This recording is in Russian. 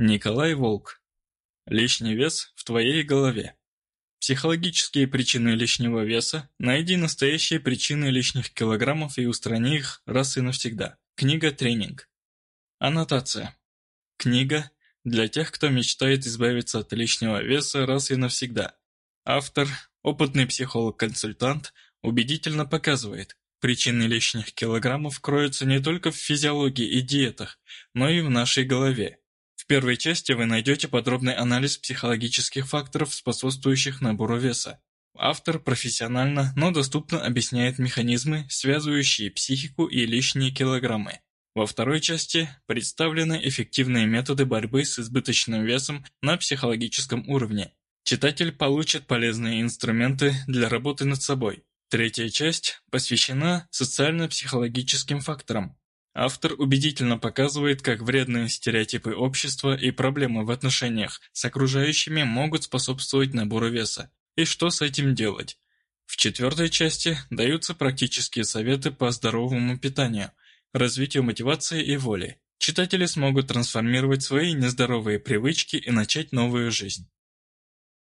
Николай Волк. Лишний вес в твоей голове. Психологические причины лишнего веса. Найди настоящие причины лишних килограммов и устрани их раз и навсегда. Книга «Тренинг». Аннотация. Книга для тех, кто мечтает избавиться от лишнего веса раз и навсегда. Автор, опытный психолог-консультант, убедительно показывает, причины лишних килограммов кроются не только в физиологии и диетах, но и в нашей голове. Первой части вы найдете подробный анализ психологических факторов, способствующих набору веса. Автор профессионально, но доступно объясняет механизмы, связывающие психику и лишние килограммы. Во второй части представлены эффективные методы борьбы с избыточным весом на психологическом уровне. Читатель получит полезные инструменты для работы над собой. Третья часть посвящена социально-психологическим факторам. Автор убедительно показывает, как вредные стереотипы общества и проблемы в отношениях с окружающими могут способствовать набору веса, и что с этим делать. В четвертой части даются практические советы по здоровому питанию, развитию мотивации и воли. Читатели смогут трансформировать свои нездоровые привычки и начать новую жизнь.